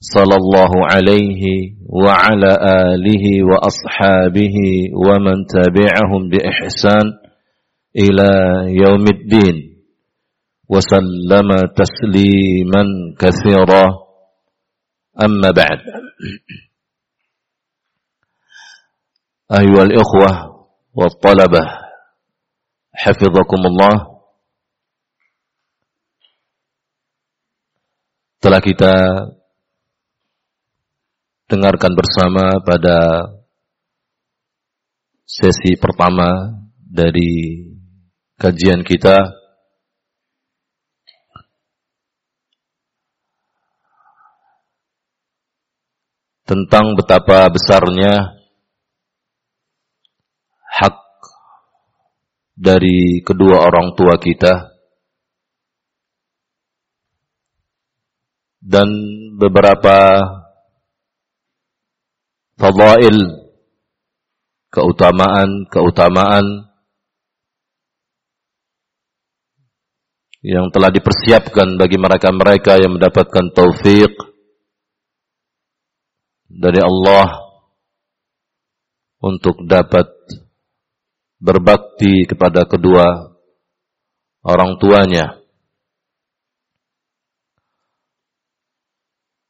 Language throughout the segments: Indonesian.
صلى الله عليه وعلى آله وأصحابه ومن تبعهم بإحسان إلى يوم الدين. وسلم تسليما كثيرا. أما بعد. أيها الإخوة والطلبة حفظكم الله. Telah kita dengarkan bersama pada sesi pertama dari kajian kita. Tentang betapa besarnya hak dari kedua orang tua kita. Dan beberapa fadail keutamaan-keutamaan yang telah dipersiapkan bagi mereka-mereka yang mendapatkan taufik dari Allah untuk dapat berbakti kepada kedua orang tuanya.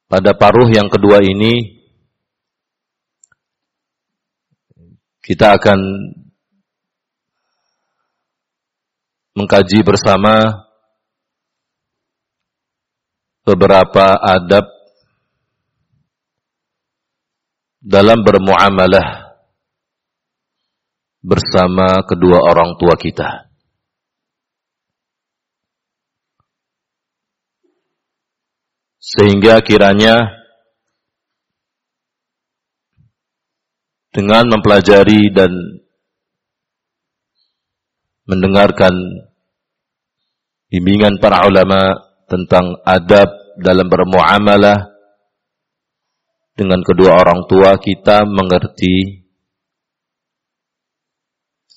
Pada paruh yang kedua ini Kita akan mengkaji bersama beberapa adab dalam bermuamalah bersama kedua orang tua kita. Sehingga kiranya dengan mempelajari dan mendengarkan bimbingan para ulama tentang adab dalam bermuamalah dengan kedua orang tua kita mengerti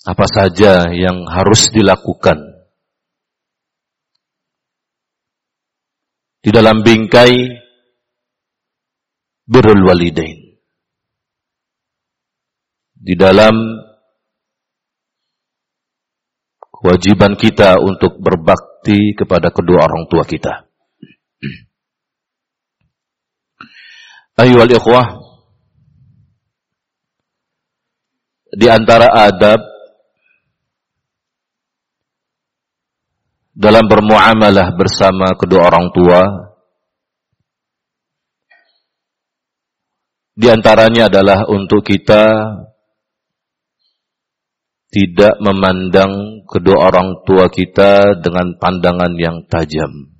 apa saja yang harus dilakukan. Di dalam bingkai birrul walidain di dalam kewajiban kita untuk berbakti kepada kedua orang tua kita. Ayuhal ikhwah, di antara adab dalam bermuamalah bersama kedua orang tua di antaranya adalah untuk kita tidak memandang kedua orang tua kita dengan pandangan yang tajam.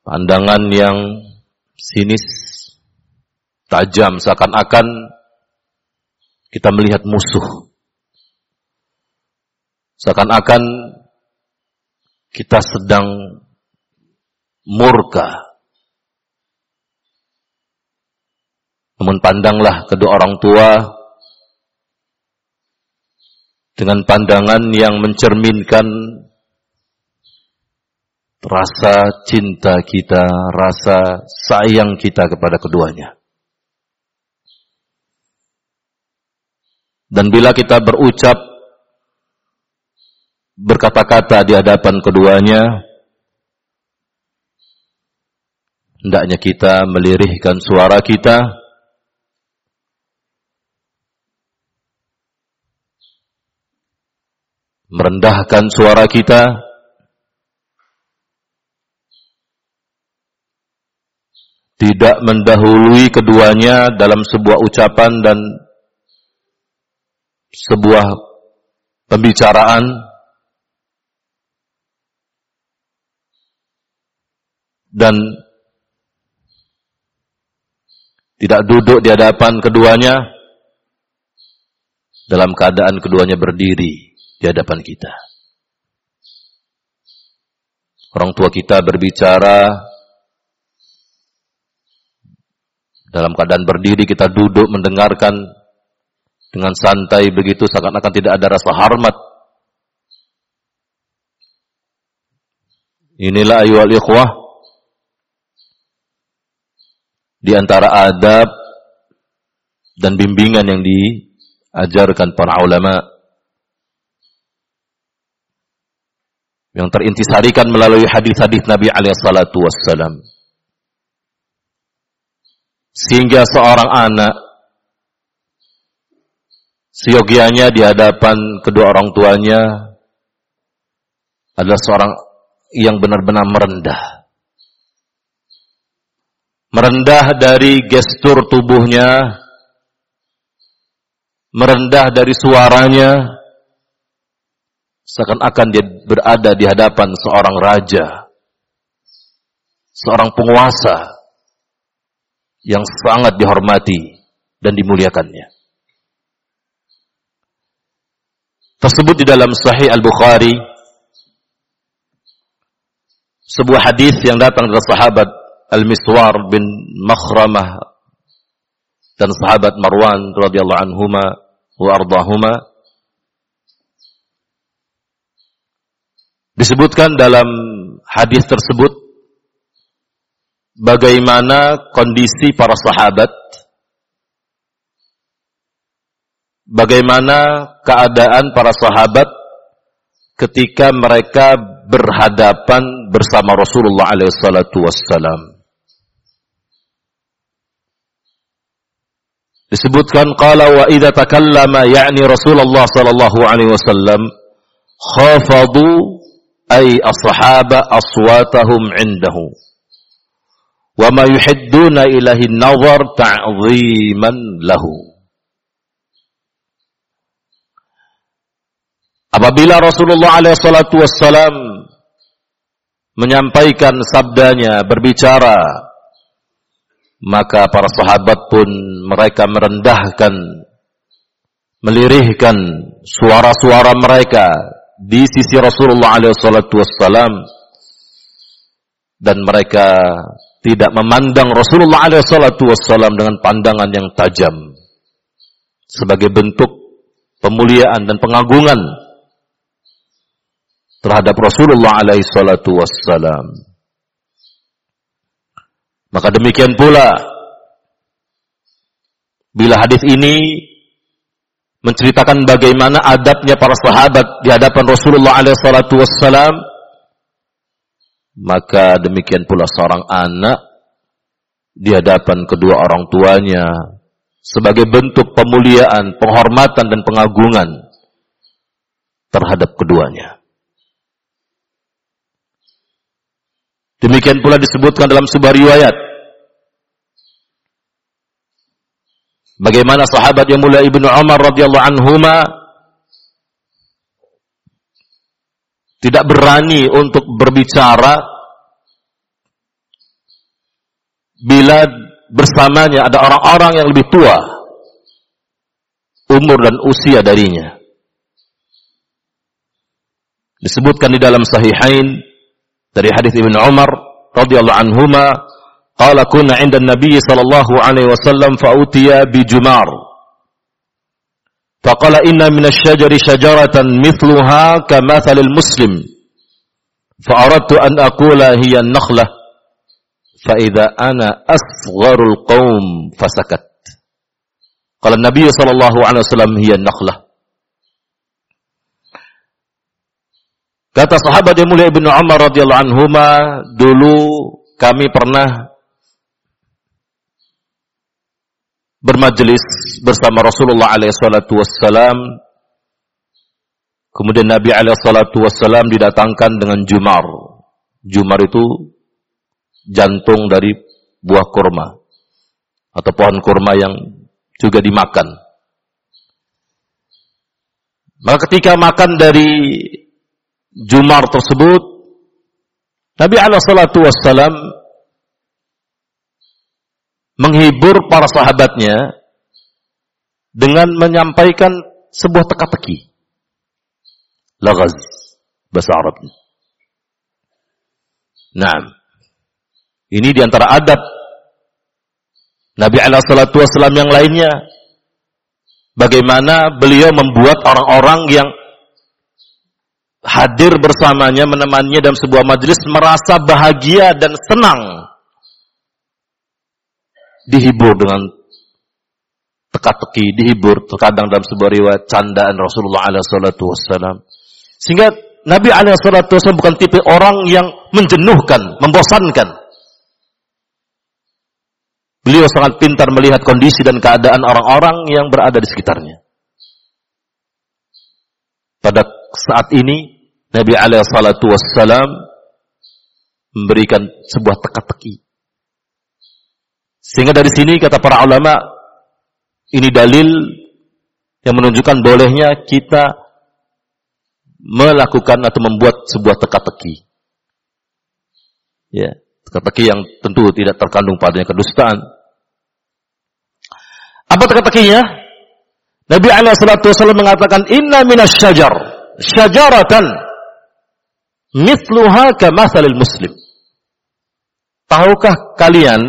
Pandangan yang sinis, tajam, seakan-akan kita melihat musuh. Seakan-akan kita sedang murka Namun pandanglah kedua orang tua dengan pandangan yang mencerminkan rasa cinta kita, rasa sayang kita kepada keduanya. Dan bila kita berucap berkata-kata di hadapan keduanya, hendaknya kita melirihkan suara kita merendahkan suara kita, tidak mendahului keduanya dalam sebuah ucapan dan sebuah pembicaraan, dan tidak duduk di hadapan keduanya dalam keadaan keduanya berdiri di hadapan kita. Orang tua kita berbicara dalam keadaan berdiri kita duduk mendengarkan dengan santai begitu seakan-akan tidak ada rasa hormat. Inilah ayuhal ikhwah di antara adab dan bimbingan yang diajarkan para ulama yang terintisarikan melalui hadis-hadis Nabi alaihi salatu wassalam. Sehingga seorang anak siogianya di hadapan kedua orang tuanya adalah seorang yang benar-benar merendah. Merendah dari gestur tubuhnya, merendah dari suaranya, seakan-akan dia berada di hadapan seorang raja, seorang penguasa, yang sangat dihormati dan dimuliakannya. Tersebut di dalam Sahih Al-Bukhari sebuah hadis yang datang dari sahabat Al-Miswar bin Makhramah dan sahabat Marwan radhiyallahu anhuma wa ardahuma disebutkan dalam hadis tersebut bagaimana kondisi para sahabat, bagaimana keadaan para sahabat ketika mereka berhadapan bersama Rasulullah SAW. Disebutkan qala wa idza takallama ya'ni Rasulullah sallallahu alaihi wasallam khafadu ay ashaba aswatahum indahu wa ma yuhidduna ilahi nazar ta'ziman lahu. Apabila Rasulullah alaihi wassalam menyampaikan sabdanya, berbicara, maka para sahabat pun mereka merendahkan, melirihkan suara-suara mereka di sisi Rasulullah wassalam dan mereka tidak memandang Rasulullah SAW dengan pandangan yang tajam sebagai bentuk pemuliaan dan pengagungan terhadap Rasulullah SAW. Maka demikian pula bila hadis ini menceritakan bagaimana adabnya para sahabat di hadapan Rasulullah SAW maka demikian pula seorang anak di hadapan kedua orang tuanya sebagai bentuk pemuliaan, penghormatan dan pengagungan terhadap keduanya. Demikian pula disebutkan dalam sebuah riwayat bagaimana sahabat yang mulia Ibnu Umar radhiyallahu anhuma tidak berani untuk berbicara bila bersamanya ada orang-orang yang lebih tua umur dan usia darinya. Disebutkan di dalam sahihain dari hadis Ibnu Umar radhiyallahu anhuma قال كنا عند النبي صلى الله عليه وسلم فأوتي بجمار. فقال إن من الشجر شجرة مثلها كمثل المسلم. فأردت أن أقول هي النخلة. فإذا أنا أصغر القوم فسكت. قال النبي صلى الله عليه وسلم هي النخلة. Kata sahabat yang mulia Ibnu Umar radhiyallahu anhuma, dulu kami pernah bermajelis bersama Rasulullah alaihi wassalam. Kemudian Nabi alaihi wassalam didatangkan dengan jumar. Jumar itu jantung dari buah kurma atau pohon kurma yang juga dimakan. Maka ketika makan dari jumar tersebut, Nabi alaihi salatu wassalam menghibur para sahabatnya dengan menyampaikan sebuah teka-teki. Lagaz bahasa Arabnya. Nah, ini di antara adab Nabi Wasallam yang lainnya. Bagaimana beliau membuat orang-orang yang hadir bersamanya, menemaninya dalam sebuah majelis merasa bahagia dan senang. Dihibur dengan teka-teki, dihibur terkadang dalam sebuah riwayat candaan Rasulullah SAW. Sehingga Nabi SAW bukan tipe orang yang menjenuhkan, membosankan. Beliau sangat pintar melihat kondisi dan keadaan orang-orang yang berada di sekitarnya. Pada saat ini Nabi alaihi salatu wassalam memberikan sebuah teka-teki. Sehingga dari sini kata para ulama ini dalil yang menunjukkan bolehnya kita melakukan atau membuat sebuah teka-teki. Ya, teka-teki yang tentu tidak terkandung padanya kedustaan. Apa teka-tekinya? Nabi alaihi salatu wasallam mengatakan inna minas syajar syajaratan Mithluha kamathalil muslim. Tahukah kalian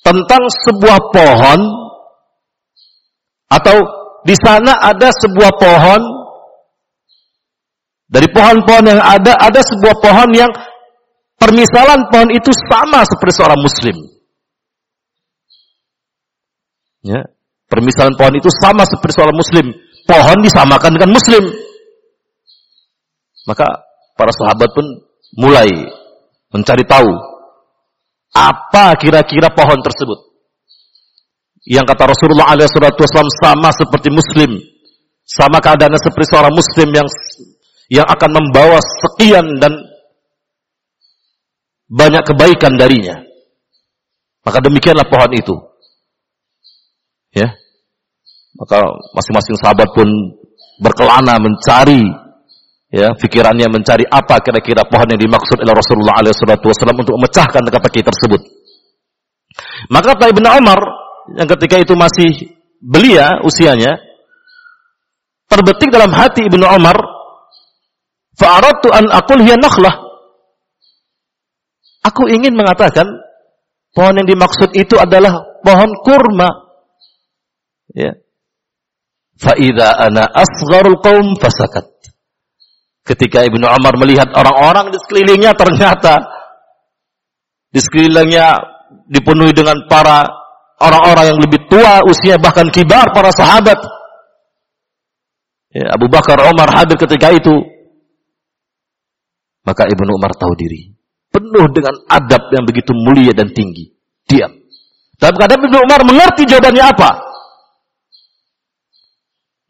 tentang sebuah pohon atau di sana ada sebuah pohon dari pohon-pohon yang ada ada sebuah pohon yang permisalan pohon itu sama seperti seorang muslim. Ya, permisalan pohon itu sama seperti seorang muslim. Pohon disamakan dengan muslim. Maka para sahabat pun mulai mencari tahu apa kira-kira pohon tersebut. Yang kata Rasulullah SAW sama seperti Muslim, sama keadaannya seperti seorang Muslim yang yang akan membawa sekian dan banyak kebaikan darinya. Maka demikianlah pohon itu. Ya. Maka masing-masing sahabat pun berkelana mencari ya pikirannya mencari apa kira-kira pohon yang dimaksud oleh Rasulullah SAW untuk memecahkan teka-teki tersebut. Maka kata Ibnu Umar yang ketika itu masih belia usianya terbetik dalam hati Ibnu Umar fa'aradtu an aqul hiya nakhlah Aku ingin mengatakan pohon yang dimaksud itu adalah pohon kurma. Ya. Fa ana asgharul qaum fasakat. Ketika Ibnu Umar melihat orang-orang di sekelilingnya ternyata di sekelilingnya dipenuhi dengan para orang-orang yang lebih tua usia bahkan kibar para sahabat. Ya, Abu Bakar Umar hadir ketika itu. Maka Ibnu Umar tahu diri. Penuh dengan adab yang begitu mulia dan tinggi. Diam. Dalam keadaan Ibnu Umar mengerti jawabannya apa.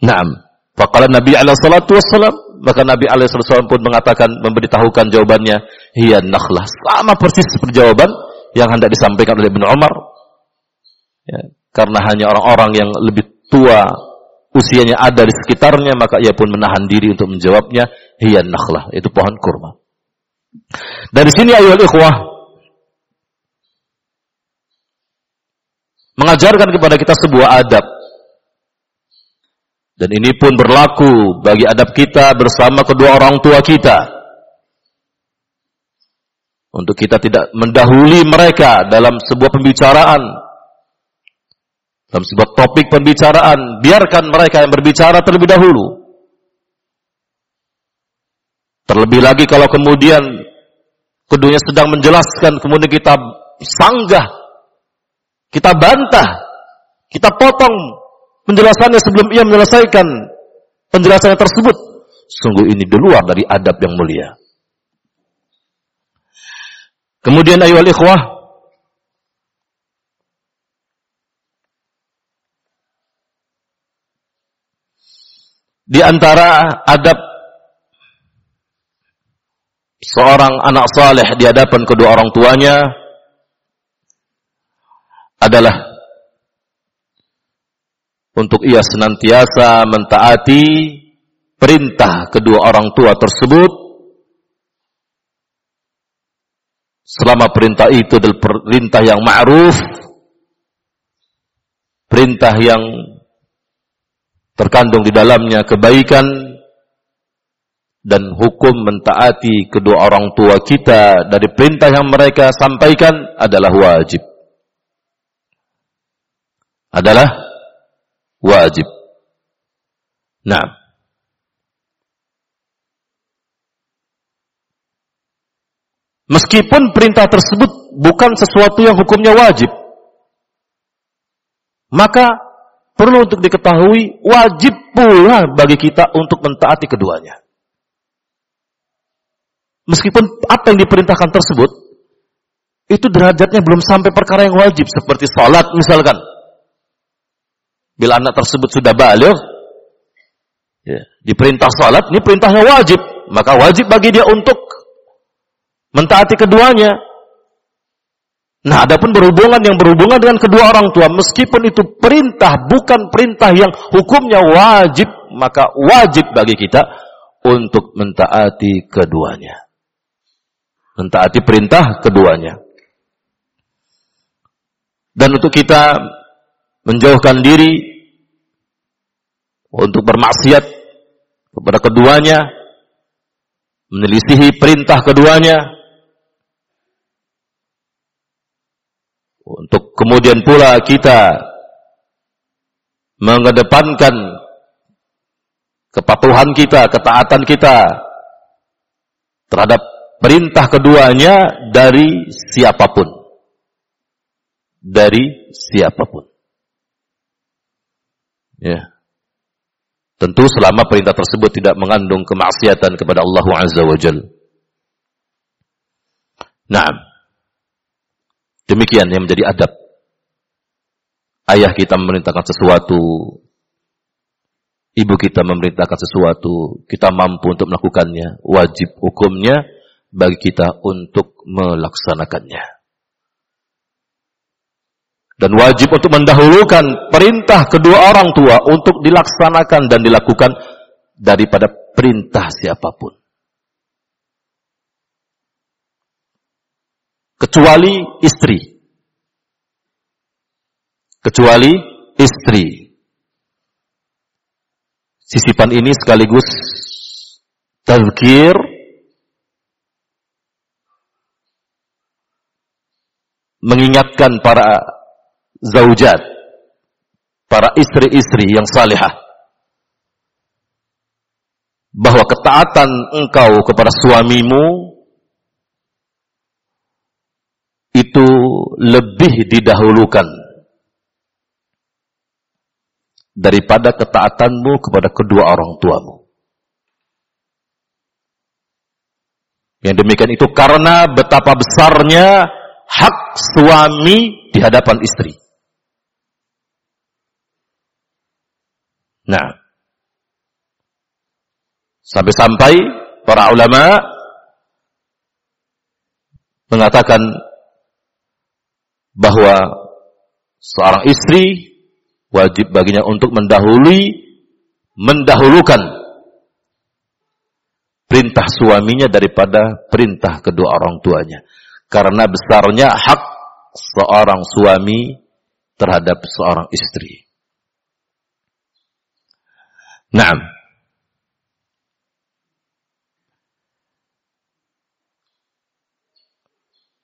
Naam. Faqala Nabi alaihi salatu wassalam maka Nabi alaihissalam pun mengatakan memberitahukan jawabannya, hiya nakhlah. Sama persis seperti jawaban yang hendak disampaikan oleh Ibnu Umar. Ya, karena hanya orang-orang yang lebih tua usianya ada di sekitarnya, maka ia pun menahan diri untuk menjawabnya, hiya nakhlah, itu pohon kurma. Dari sini ayol ikhwah mengajarkan kepada kita sebuah adab dan ini pun berlaku bagi adab kita bersama kedua orang tua kita. Untuk kita tidak mendahului mereka dalam sebuah pembicaraan. Dalam sebuah topik pembicaraan. Biarkan mereka yang berbicara terlebih dahulu. Terlebih lagi kalau kemudian keduanya sedang menjelaskan, kemudian kita sanggah, kita bantah, kita potong penjelasannya sebelum ia menyelesaikan penjelasannya tersebut. Sungguh ini di luar dari adab yang mulia. Kemudian ayu ikhwah di antara adab seorang anak saleh di hadapan kedua orang tuanya adalah untuk ia senantiasa mentaati perintah kedua orang tua tersebut selama perintah itu adalah perintah yang ma'ruf, perintah yang terkandung di dalamnya kebaikan dan hukum mentaati kedua orang tua kita dari perintah yang mereka sampaikan adalah wajib. Adalah wajib. Nah, Meskipun perintah tersebut bukan sesuatu yang hukumnya wajib. Maka perlu untuk diketahui wajib pula bagi kita untuk mentaati keduanya. Meskipun apa yang diperintahkan tersebut itu derajatnya belum sampai perkara yang wajib seperti salat misalkan. Bila anak tersebut sudah balik, ya, diperintah salat, ini perintahnya wajib, maka wajib bagi dia untuk mentaati keduanya. Nah, adapun berhubungan yang berhubungan dengan kedua orang tua, meskipun itu perintah bukan perintah yang hukumnya wajib, maka wajib bagi kita untuk mentaati keduanya. Mentaati perintah keduanya. Dan untuk kita menjauhkan diri untuk bermaksiat kepada keduanya, menelisihi perintah keduanya, Untuk kemudian pula kita mengedepankan kepatuhan kita, ketaatan kita terhadap perintah keduanya dari siapa pun. Dari siapa pun. Ya. Tentu selama perintah tersebut tidak mengandung kemaksiatan kepada Allah Azza wa Jalla. Nah, Demikian yang menjadi adab. Ayah kita memerintahkan sesuatu, ibu kita memerintahkan sesuatu, kita mampu untuk melakukannya, wajib hukumnya bagi kita untuk melaksanakannya. Dan wajib untuk mendahulukan perintah kedua orang tua untuk dilaksanakan dan dilakukan daripada perintah siapa pun. kecuali istri. Kecuali istri. Sisipan ini sekaligus tazkir mengingatkan para zaujat, para istri-istri yang salihah bahwa ketaatan engkau kepada suamimu itu lebih didahulukan daripada ketaatanmu kepada kedua orang tuamu. Yang demikian itu karena betapa besarnya hak suami di hadapan istri. Nah, sampai-sampai para ulama mengatakan bahwa seorang istri wajib baginya untuk mendahului mendahulukan perintah suaminya daripada perintah kedua orang tuanya karena besarnya hak seorang suami terhadap seorang istri. Nah,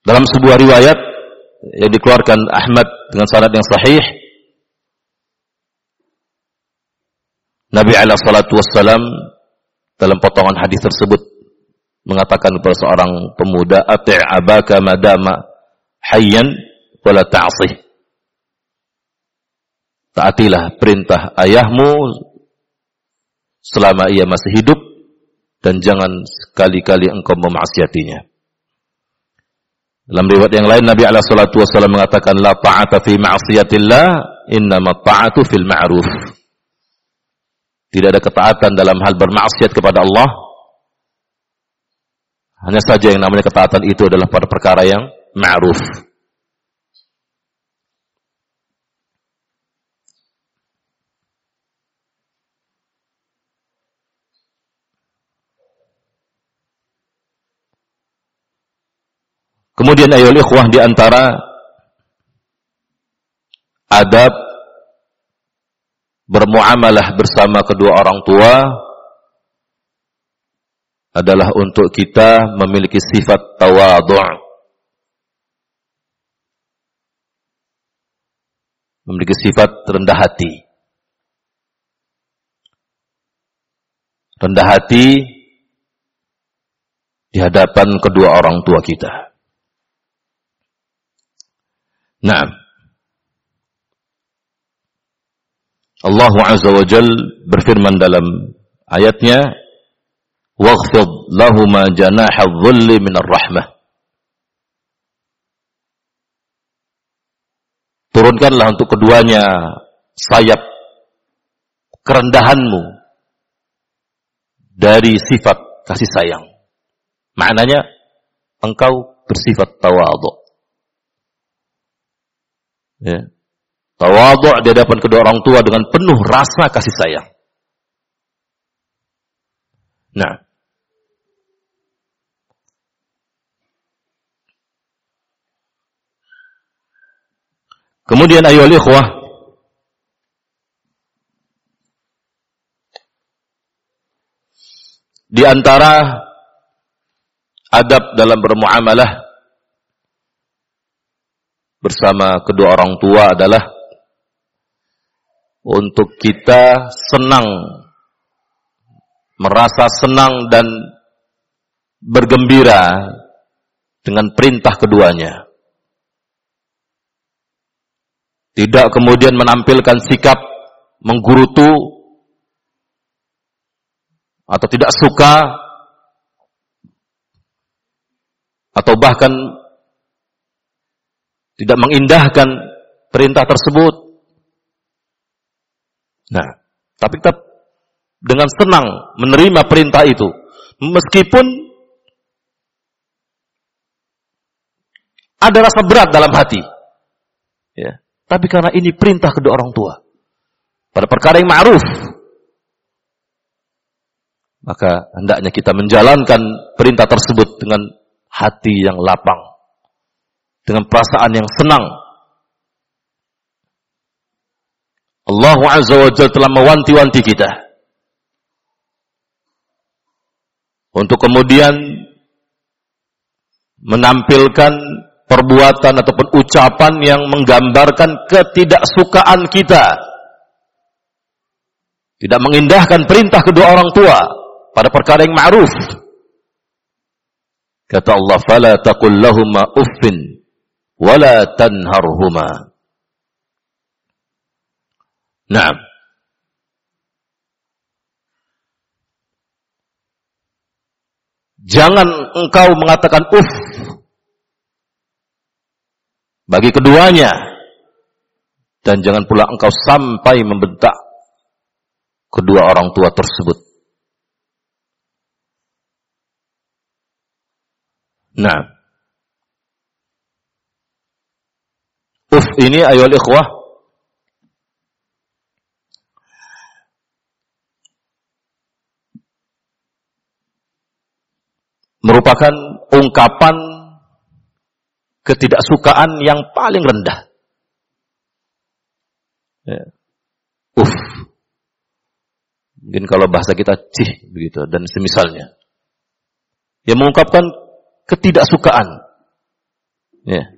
dalam sebuah riwayat yang dikeluarkan Ahmad dengan sanad yang sahih Nabi alaihi salatu wassalam dalam potongan hadis tersebut mengatakan kepada seorang pemuda ati' abaka madama hayyan wala ta'sih. Taatilah perintah ayahmu selama ia masih hidup dan jangan sekali-kali engkau memaksiatinya dalam riwayat yang lain Nabi alaihi salatu wasallam mengatakan la ta'ata fi ma'siyatillah innama ta'atu fil ma'ruf. Tidak ada ketaatan dalam hal bermaksiat kepada Allah. Hanya saja yang namanya ketaatan itu adalah pada perkara yang ma'ruf. Kemudian ayol ikhwah di antara adab bermuamalah bersama kedua orang tua adalah untuk kita memiliki sifat tawadhu' memiliki sifat rendah hati. Rendah hati di hadapan kedua orang tua kita. Nah, Allah Azza wa Jal berfirman dalam ayatnya, "Waghfid lahuma janaha dhulli minar rahmah." Turunkanlah untuk keduanya sayap kerendahanmu dari sifat kasih sayang. Maknanya engkau bersifat tawadhu. Ya. Tawadhu di hadapan kedua orang tua dengan penuh rasa kasih sayang. Nah, Kemudian ayo ikhwah di antara adab dalam bermuamalah bersama kedua orang tua adalah untuk kita senang merasa senang dan bergembira dengan perintah keduanya. Tidak kemudian menampilkan sikap menggurutu atau tidak suka atau bahkan tidak mengindahkan perintah tersebut. Nah, tapi tetap dengan senang menerima perintah itu meskipun ada rasa berat dalam hati. Ya. Tapi karena ini perintah kedua orang tua. Pada perkara yang ma'ruf. Maka hendaknya kita menjalankan perintah tersebut dengan hati yang lapang. Dengan perasaan yang senang. Allah Azza wa Jalla telah mewanti-wanti kita. Untuk kemudian menampilkan perbuatan ataupun ucapan yang menggambarkan ketidaksukaan kita. Tidak mengindahkan perintah kedua orang tua pada perkara yang ma'ruf. Kata Allah, "Fala taqul lahumma uffin wala tanharhuma." Nah, Jangan engkau mengatakan uff bagi keduanya dan jangan pula engkau sampai membentak kedua orang tua tersebut. Nah, uf ini ayol ikhwah merupakan ungkapan ketidaksukaan yang paling rendah. Ya. Uf. Mungkin kalau bahasa kita cih begitu dan semisalnya. Yang mengungkapkan ketidaksukaan. Ya.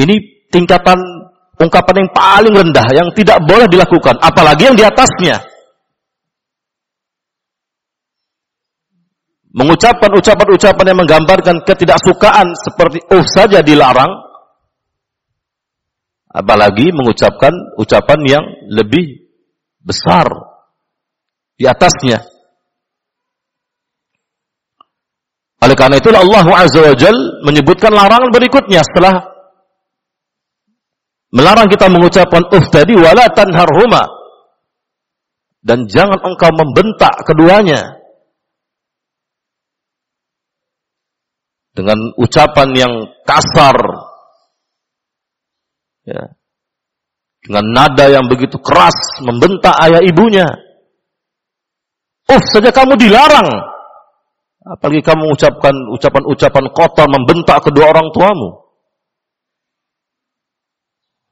Ini tingkatan ungkapan yang paling rendah yang tidak boleh dilakukan, apalagi yang di atasnya. mengucapkan ucapan-ucapan yang menggambarkan ketidaksukaan seperti oh saja dilarang apalagi mengucapkan ucapan yang lebih besar di atasnya oleh karena itu Allah Azza wa Jal menyebutkan larangan berikutnya setelah melarang kita mengucapkan uh tadi wala tanharhuma. Dan jangan engkau membentak keduanya. Dengan ucapan yang kasar, ya, dengan nada yang begitu keras, membentak ayah ibunya. Oh, saja kamu dilarang. Apalagi kamu mengucapkan ucapan-ucapan kotor membentak kedua orang tuamu.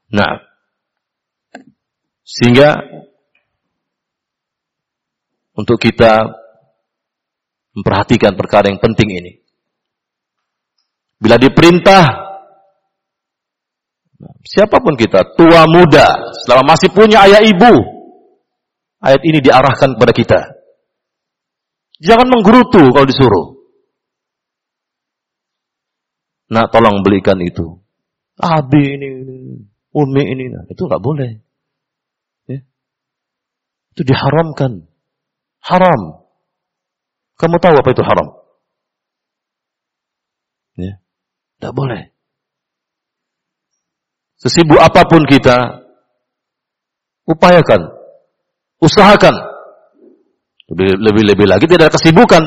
Nah, sehingga untuk kita memperhatikan perkara yang penting ini. Bila diperintah, siapa pun kita, tua muda, selama masih punya ayah ibu, ayat ini diarahkan kepada kita. Jangan menggerutu kalau disuruh. Nah, tolong belikan itu. Abi ini, ini umi ini, nah, itu nggak boleh. Ya. Itu diharamkan. Haram. Kamu tahu apa itu haram? Ya. Tidak boleh. Sesibuk apa pun kita, upayakan, usahakan. Lebih-lebih lagi tidak ada kesibukan.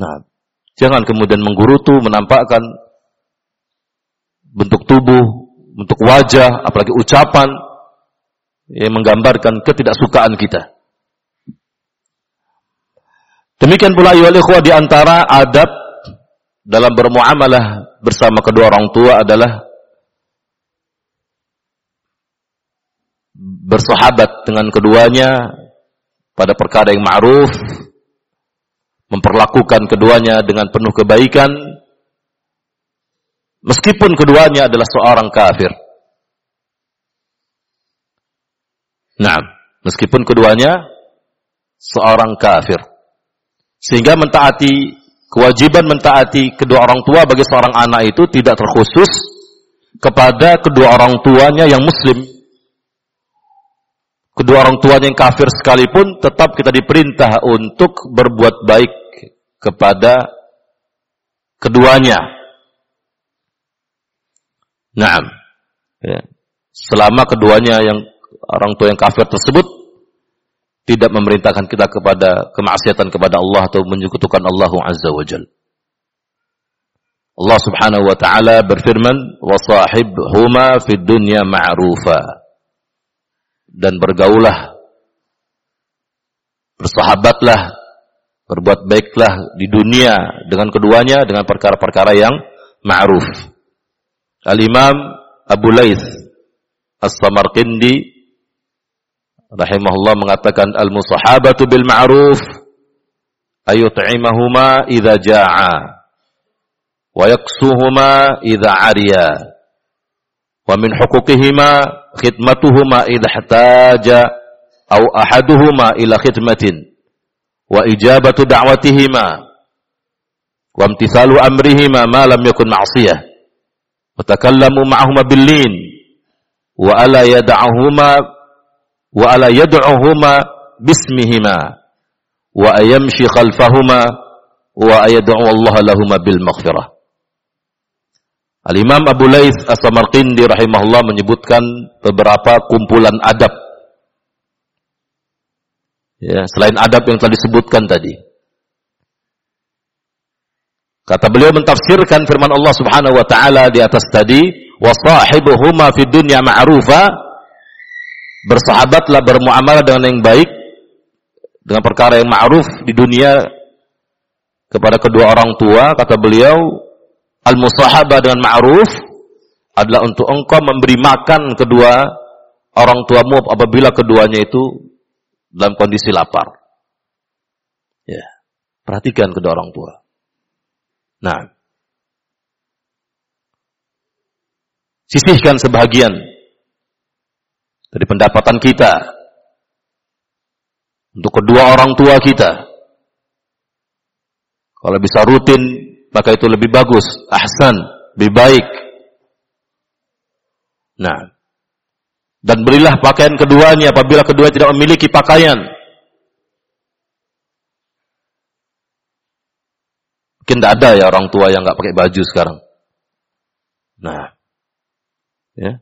Nah, jangan kemudian menggurutu, menampakkan bentuk tubuh, bentuk wajah, apalagi ucapan yang menggambarkan ketidaksukaan kita. Demikian pula ayu ikhwah di antara adab dalam bermuamalah bersama kedua orang tua adalah bersahabat dengan keduanya pada perkara yang ma'ruf, memperlakukan keduanya dengan penuh kebaikan, meskipun keduanya adalah seorang kafir. Nah, meskipun keduanya seorang kafir. Sehingga mentaati, kewajiban mentaati kedua orang tua bagi seorang anak itu tidak terkhusus kepada kedua orang tuanya yang muslim. Kedua orang tuanya yang kafir sekalipun tetap kita diperintah untuk berbuat baik kepada keduanya. Nah, ya. selama keduanya yang orang tua yang kafir tersebut tidak memerintahkan kita kepada kemaksiatan kepada Allah atau menyekutukan Allah Azza wa Jal. Allah Subhanahu wa taala berfirman, "Wa sahibhuma fid dunya ma'rufa." Dan bergaulah bersahabatlah berbuat baiklah di dunia dengan keduanya dengan perkara-perkara yang ma'ruf. Al-Imam Abu Laith As-Samarqindi rahimahullah mengatakan al-musahabatu bil ma'ruf ayut'imahuma idza ja'a wa yaksuhuma idza 'ariya wa min huquqihima khidmatuhuma idza ihtaja aw ahaduhuma ila khidmatin wa ijabatu da'watihima wa imtithalu amrihima ma lam yakun ma'siyah wa takallamu ma'ahuma bil lin wa ala yad'ahuma wa ala yad'uhuma bismihima wa ayamshi khalfahuma wa Allah lahuma bil maghfirah. Al-Imam Abu As-Samarqindi rahimahullah menyebutkan beberapa kumpulan adab. Ya, selain adab yang telah disebutkan tadi. Kata beliau mentafsirkan firman Allah Subhanahu wa taala di atas tadi, "Wa sahibuhuma fid dunya ma'rufa" bersahabatlah bermuamalah dengan yang baik dengan perkara yang ma'ruf di dunia kepada kedua orang tua kata beliau al-musahabah dengan ma'ruf adalah untuk engkau memberi makan kedua orang tuamu apabila keduanya itu dalam kondisi lapar. Ya. Perhatikan kedua orang tua. Nah. Sisihkan sebahagian dari pendapatan kita untuk kedua orang tua kita. Kalau bisa rutin, maka itu lebih bagus, ahsan, lebih baik. Nah, dan berilah pakaian keduanya apabila kedua tidak memiliki pakaian. Mungkin tidak ada ya orang tua yang nggak pakai baju sekarang. Nah, ya.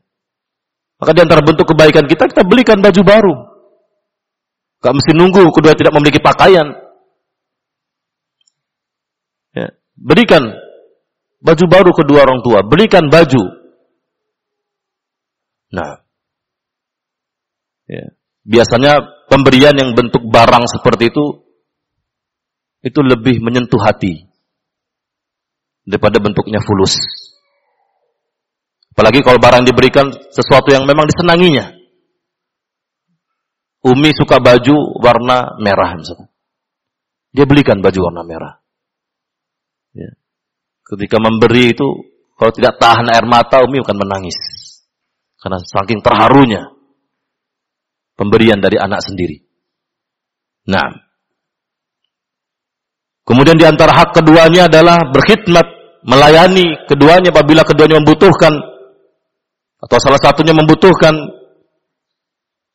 Maka di antara bentuk kebaikan kita, kita belikan baju baru. Gak mesti nunggu kedua tidak memiliki pakaian. Ya. Berikan baju baru kedua orang tua. Berikan baju. Nah. Ya. Biasanya pemberian yang bentuk barang seperti itu itu lebih menyentuh hati daripada bentuknya fulus. Apalagi kalau barang diberikan sesuatu yang memang disenanginya. Umi suka baju warna merah misalnya. Dia belikan baju warna merah. Ya. Ketika memberi itu, kalau tidak tahan air mata, Umi akan menangis. Karena saking terharunya pemberian dari anak sendiri. Nah, kemudian di antara hak keduanya adalah berkhidmat, melayani keduanya apabila keduanya membutuhkan atau salah satunya membutuhkan.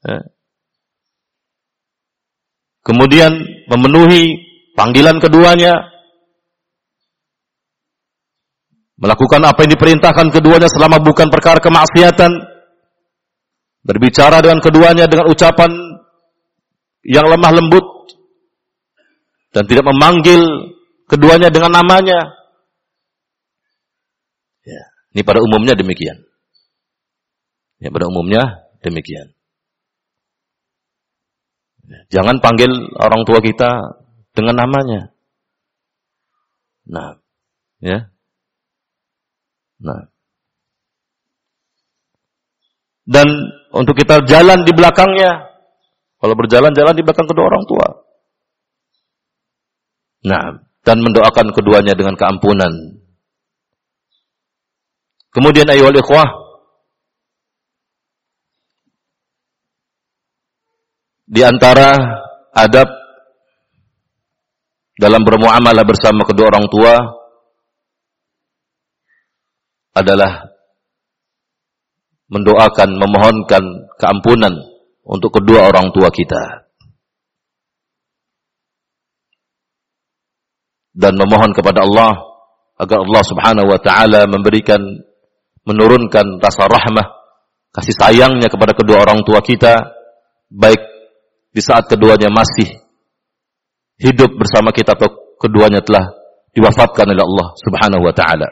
Ya. Kemudian memenuhi panggilan keduanya, melakukan apa yang diperintahkan keduanya selama bukan perkara kemaksiatan, berbicara dengan keduanya dengan ucapan yang lemah lembut dan tidak memanggil keduanya dengan namanya. Ini pada umumnya demikian. Ya, pada umumnya demikian. Jangan panggil orang tua kita dengan namanya. Nah, ya. Nah. Dan untuk kita jalan di belakangnya, kalau berjalan jalan di belakang kedua orang tua. Nah, dan mendoakan keduanya dengan keampunan. Kemudian ayo ikhwah, Di antara adab dalam bermuamalah bersama kedua orang tua adalah mendoakan, memohonkan keampunan untuk kedua orang tua kita. Dan memohon kepada Allah agar Allah Subhanahu wa taala memberikan menurunkan rasa rahmah, kasih sayangnya kepada kedua orang tua kita baik di saat keduanya masih hidup bersama kita atau keduanya telah diwafatkan oleh Allah Subhanahu wa taala.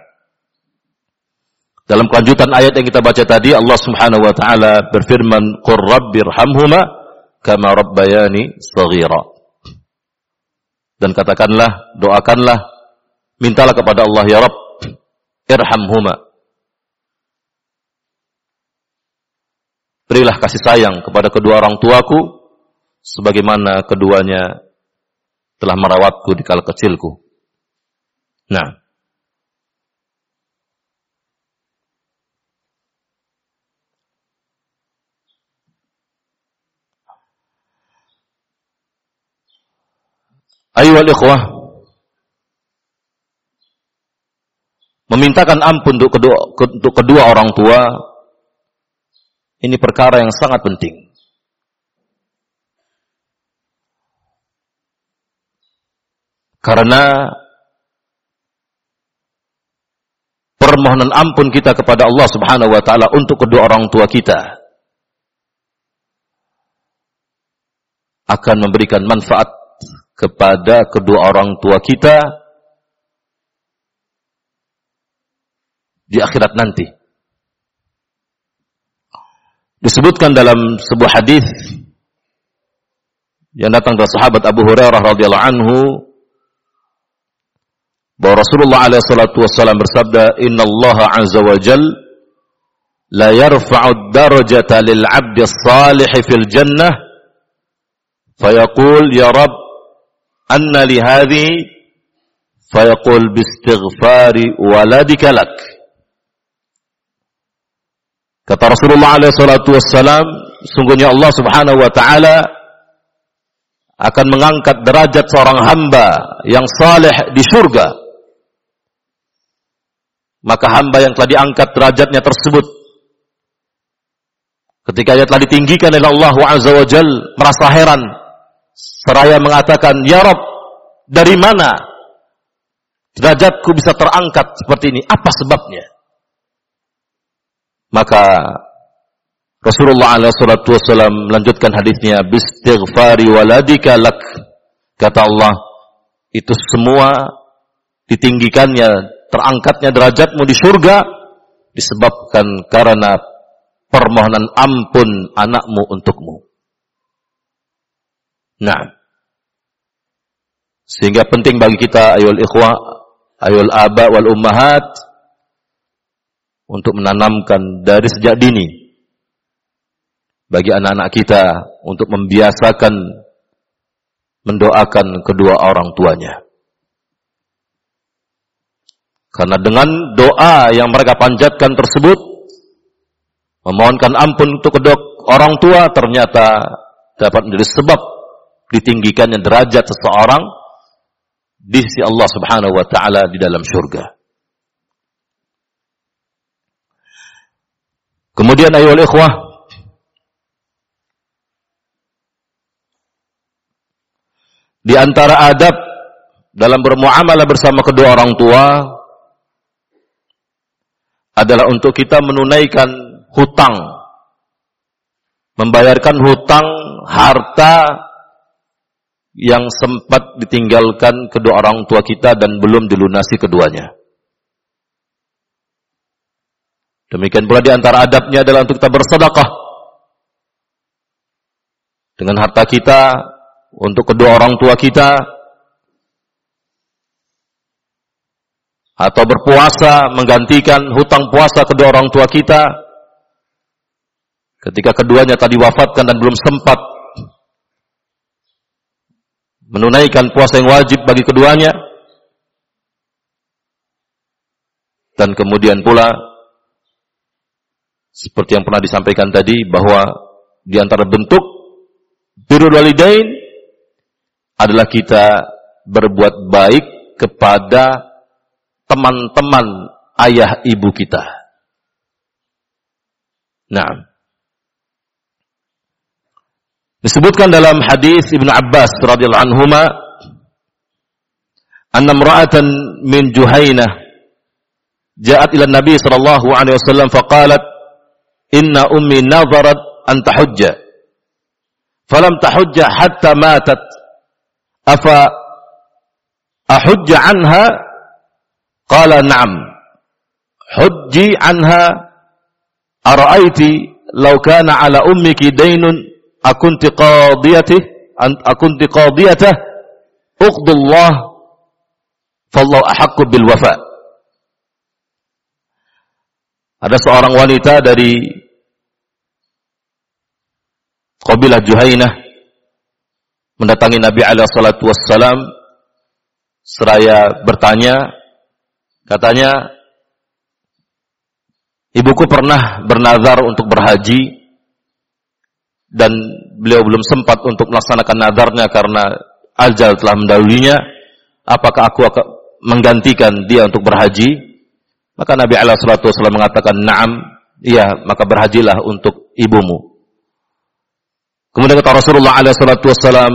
Dalam kelanjutan ayat yang kita baca tadi Allah Subhanahu wa taala berfirman, "Qur rabbirhamhuma kama rabbayani shaghira." Dan katakanlah, doakanlah, mintalah kepada Allah ya Rabb, irhamhuma. Berilah kasih sayang kepada kedua orang tuaku sebagaimana keduanya telah merawatku di kala kecilku. Nah, Ayo ikhwah Memintakan ampun untuk kedua, untuk kedua orang tua Ini perkara yang sangat penting Karena permohonan ampun kita kepada Allah Subhanahu wa taala untuk kedua orang tua kita akan memberikan manfaat kepada kedua orang tua kita di akhirat nanti. Disebutkan dalam sebuah hadis yang datang dari sahabat Abu Hurairah radhiyallahu anhu bahwa Rasulullah alaihi salatu wasallam bersabda inna Allah azza wa jal la yarfa'u darajata lil 'abdi salih fil jannah fayaqul ya rab anna li hadhihi fayaqul bistighfari waladika lak kata Rasulullah alaihi salatu wasallam sungguhnya Allah subhanahu wa ta'ala akan mengangkat derajat seorang hamba yang saleh di surga. Maka hamba yang telah diangkat derajatnya tersebut ketika ia telah ditinggikan oleh Allah Azza wa Jal merasa heran. Seraya mengatakan ya Rob dari mana derajatku bisa terangkat seperti ini? Apa sebabnya maka Rasulullah SAW melanjutkan hadisnya bistighfari waladika lak kata Allah itu semua ditinggikannya terangkatnya derajatmu di surga disebabkan karena permohonan ampun anakmu untukmu. Nah, Sehingga penting bagi kita ayol ikhwah, ayol aba wal ummahat untuk menanamkan dari sejak dini bagi anak-anak kita untuk membiasakan mendoakan kedua orang tuanya. Karena dengan doa yang mereka panjatkan tersebut, memohonkan ampun untuk kedua orang tua ternyata dapat menjadi sebab ditinggikannya derajat seseorang di sisi Allah Subhanahu wa taala di dalam surga. Kemudian ayo ikhwah di antara adab dalam bermuamalah bersama kedua orang tua adalah untuk kita menunaikan hutang membayarkan hutang harta yang sempat ditinggalkan kedua orang tua kita dan belum dilunasi keduanya. Demikian pula di antara adabnya adalah untuk kita bersedekah. Dengan harta kita untuk kedua orang tua kita atau berpuasa menggantikan hutang puasa kedua orang tua kita ketika keduanya tadi wafatkan dan belum sempat menunaikan puasa yang wajib bagi keduanya dan kemudian pula seperti yang pernah disampaikan tadi bahwa di antara bentuk birrul walidain adalah kita berbuat baik kepada teman-teman ayah ibu kita. Nah, Disebutkan dalam hadis Ibnu Abbas radhiyallahu anhuma anna imra'atan min Juhainah ja'at ila Nabi sallallahu alaihi wasallam faqalat inna ummi nazarat an tahujja falam tahujja hatta matat afa ahujja anha qala na'am hujji anha ara'aiti law kana ala ummiki daynun akunti qadiyatih akunti qadiyatah uqdullah fallahu ahaqqu bil wafa ada seorang wanita dari kabilah Juhainah mendatangi Nabi alaihi wassalam seraya bertanya katanya ibuku pernah bernazar untuk berhaji dan beliau belum sempat untuk melaksanakan nadarnya karena ajal telah mendahulunya, apakah aku akan menggantikan dia untuk berhaji? Maka Nabi Shallallahu Wasallam mengatakan, Naam, iya, maka berhajilah untuk ibumu. Kemudian kata Rasulullah Wasallam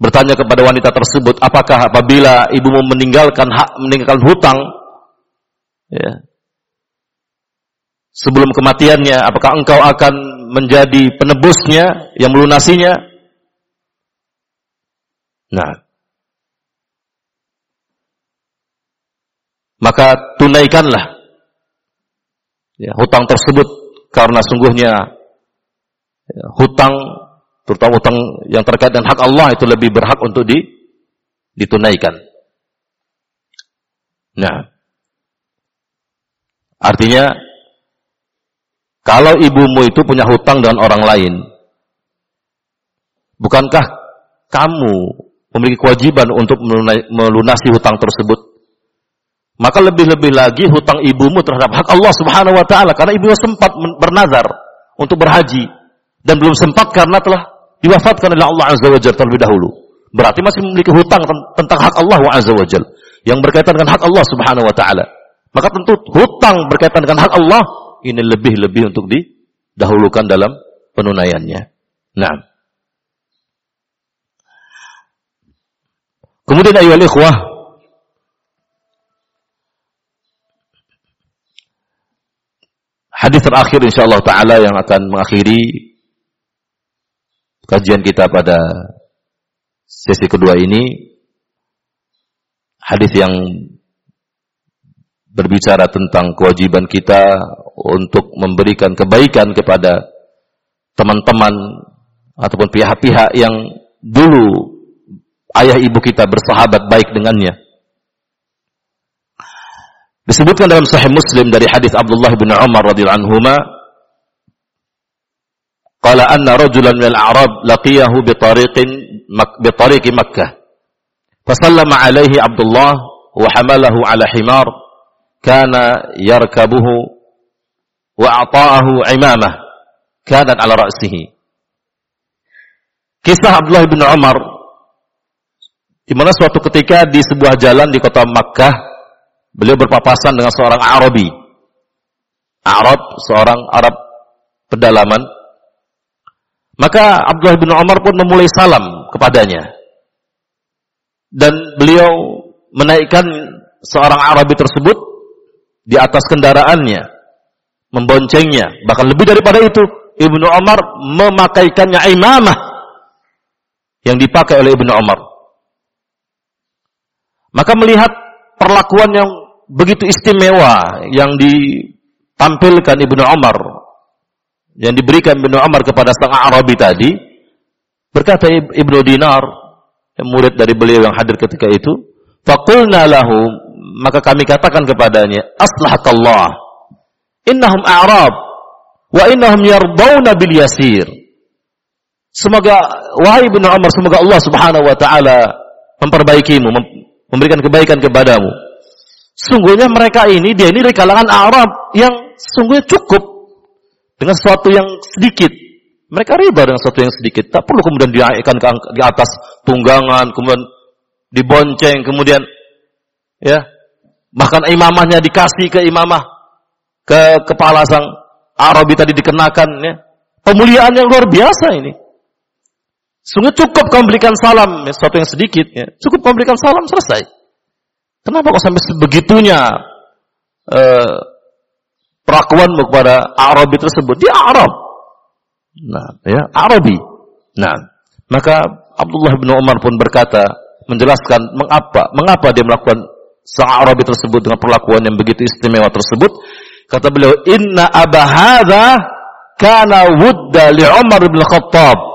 bertanya kepada wanita tersebut, apakah apabila ibumu meninggalkan hak meninggalkan hutang, ya, sebelum kematiannya, apakah engkau akan menjadi penebusnya yang melunasinya? Nah, maka tunaikanlah ya, hutang tersebut karena sungguhnya ya, hutang terutama hutang yang terkait dengan hak Allah itu lebih berhak untuk di, ditunaikan. Nah, artinya kalau ibumu itu punya hutang dengan orang lain, bukankah kamu memiliki kewajiban untuk melunasi hutang tersebut? Maka lebih-lebih lagi hutang ibumu terhadap hak Allah Subhanahu wa taala karena ibumu sempat bernazar untuk berhaji dan belum sempat karena telah diwafatkan oleh Allah Azza wa Jalla terlebih dahulu. Berarti masih memiliki hutang tentang hak Allah Azza wa Jalla yang berkaitan dengan hak Allah Subhanahu wa taala. Maka tentu hutang berkaitan dengan hak Allah ini lebih-lebih untuk didahulukan dalam penunaiannya. Nah. Kemudian ayo ikhwah Hadis terakhir insyaallah taala yang akan mengakhiri kajian kita pada sesi kedua ini hadis yang berbicara tentang kewajiban kita untuk memberikan kebaikan kepada teman-teman ataupun pihak-pihak yang dulu ayah ibu kita bersahabat baik dengannya. Disebutkan dalam Sahih Muslim dari hadis Abdullah bin Umar radhiyallahu anhu qala anna rajulan min al-a'rab laqiyahu bi tariqin bi tariq Makkah. Fasallama alaihi Abdullah wa hamalahu ala himar kana yarkabuhu wa a'ta'ahu imamah kanat ala ra'sihi. Kisah Abdullah bin Umar di mana suatu ketika di sebuah jalan di kota Makkah beliau berpapasan dengan seorang Arabi. Arab, seorang Arab pedalaman. Maka Abdullah bin Umar pun memulai salam kepadanya. Dan beliau menaikkan seorang Arabi tersebut di atas kendaraannya, memboncengnya, bahkan lebih daripada itu, Ibnu Umar memakaikannya imamah yang dipakai oleh Ibnu Umar. Maka melihat perlakuan yang begitu istimewa yang ditampilkan Ibnu Umar yang diberikan Ibnu Umar kepada sang Arabi tadi berkata Ibnu Dinar murid dari beliau yang hadir ketika itu faqulna lahu maka kami katakan kepadanya aslahakallah innahum a'rab wa innahum yardawna bil yasir. Semoga wahai Ibnu Umar semoga Allah Subhanahu wa taala memperbaikimu memberikan kebaikan kepadamu. Sungguhnya mereka ini, dia ini dari kalangan Arab yang sungguhnya cukup dengan sesuatu yang sedikit. Mereka riba dengan sesuatu yang sedikit. Tak perlu kemudian dinaikkan ke di atas tunggangan, kemudian dibonceng, kemudian ya bahkan imamahnya dikasih ke imamah ke kepala sang Arabi tadi dikenakan ya. Pemuliaan yang luar biasa ini. Sungguh cukup kau berikan salam, ya, sesuatu yang sedikit. Ya. Cukup kau berikan salam, selesai. Kenapa kau sampai sebegitunya eh, perakuanmu kepada Arabi tersebut? Dia Arab. Nah, ya, Arabi. Nah, maka Abdullah bin Umar pun berkata, menjelaskan mengapa mengapa dia melakukan sang Arabi tersebut dengan perlakuan yang begitu istimewa tersebut. Kata beliau, "Inna abahadha kana wudda li Umar bin Khattab."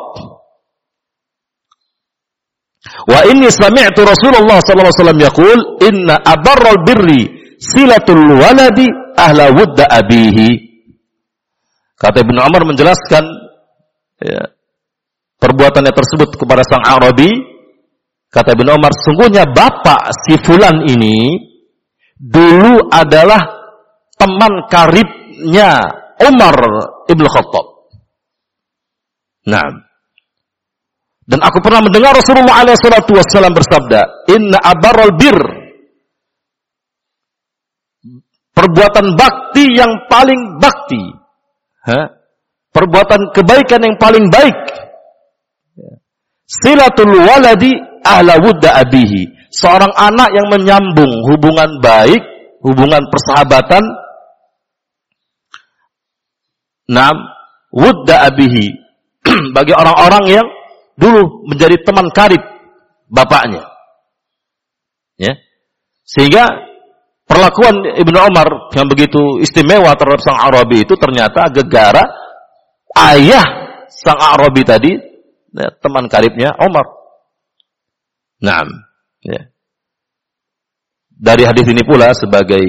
Wa inni sami'tu Rasulullah sallallahu alaihi wasallam yaqul inna abarral birri silatul waladi ahla wudda abihi. Kata Ibnu Umar menjelaskan ya, perbuatannya tersebut kepada sang Arabi. Kata Ibnu Umar, sungguhnya bapak si fulan ini dulu adalah teman karibnya Umar Ibnu Khattab. Nah, dan aku pernah mendengar Rasulullah SAW bersabda, Inna abarul bir. Perbuatan bakti yang paling bakti. Ha? Perbuatan kebaikan yang paling baik. Silatul waladi ahla wudda abihi. Seorang anak yang menyambung hubungan baik, hubungan persahabatan. Nam, wudda abihi. Bagi orang-orang yang dulu menjadi teman karib bapaknya. Ya. Sehingga perlakuan Ibnu Umar yang begitu istimewa terhadap sang Arabi itu ternyata gegara ayah sang Arabi tadi ya, teman karibnya Umar. Nah, ya. Dari hadis ini pula sebagai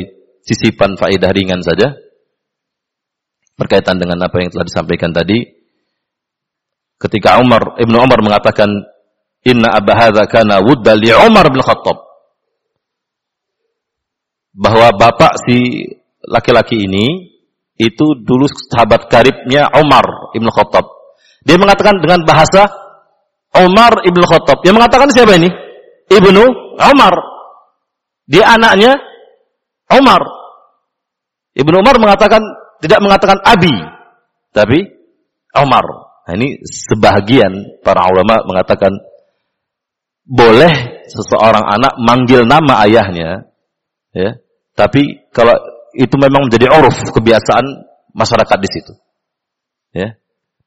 sisipan faedah ringan saja berkaitan dengan apa yang telah disampaikan tadi ketika Umar Ibnu Umar mengatakan inna abba hadza kana wudda li Umar bin Khattab bahwa bapak si laki-laki ini itu dulu sahabat karibnya Umar Ibnu Khattab. Dia mengatakan dengan bahasa Umar Ibnu Khattab. Yang mengatakan siapa ini? Ibnu Umar. Dia anaknya Umar. Ibnu Umar mengatakan tidak mengatakan Abi, tapi Umar. Nah, ini sebahagian para ulama mengatakan boleh seseorang anak manggil nama ayahnya, ya. Tapi kalau itu memang menjadi uruf kebiasaan masyarakat di situ, ya.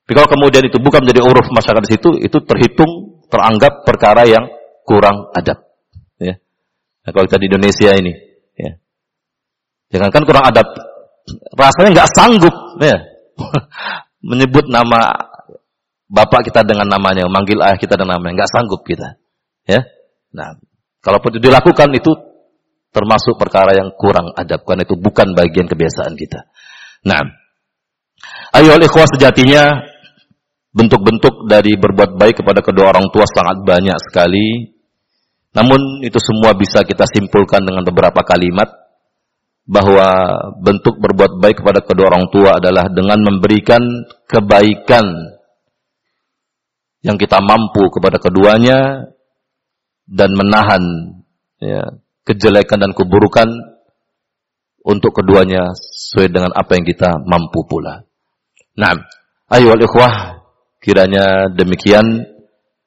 Tapi kalau kemudian itu bukan menjadi uruf masyarakat di situ, itu terhitung teranggap perkara yang kurang adab, ya. Nah, kalau kita di Indonesia ini, ya. Jangankan kurang adab, rasanya nggak sanggup, ya. menyebut nama bapak kita dengan namanya, manggil ayah kita dengan namanya, nggak sanggup kita. Ya. Nah, kalaupun itu dilakukan itu termasuk perkara yang kurang adab karena itu bukan bagian kebiasaan kita. Nah, ayo ikhwah sejatinya bentuk-bentuk dari berbuat baik kepada kedua orang tua sangat banyak sekali. Namun itu semua bisa kita simpulkan dengan beberapa kalimat bahwa bentuk berbuat baik kepada kedua orang tua adalah dengan memberikan kebaikan yang kita mampu kepada keduanya dan menahan ya, kejelekan dan keburukan untuk keduanya sesuai dengan apa yang kita mampu pula. Nah, ayo ikhwah, kiranya demikian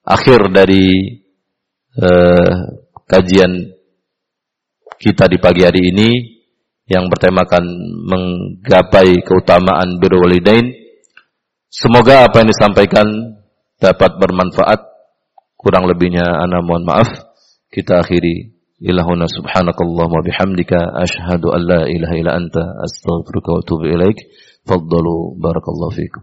akhir dari uh, kajian kita di pagi hari ini yang bertemakan menggapai keutamaan birrul walidain. Semoga apa yang disampaikan dapat bermanfaat. Kurang lebihnya ana mohon maaf. Kita akhiri ilahuna subhanakallah wa bihamdika ashhadu an la ilaha illa anta astaghfiruka wa atubu ilaik. Faddalu barakallahu fikum.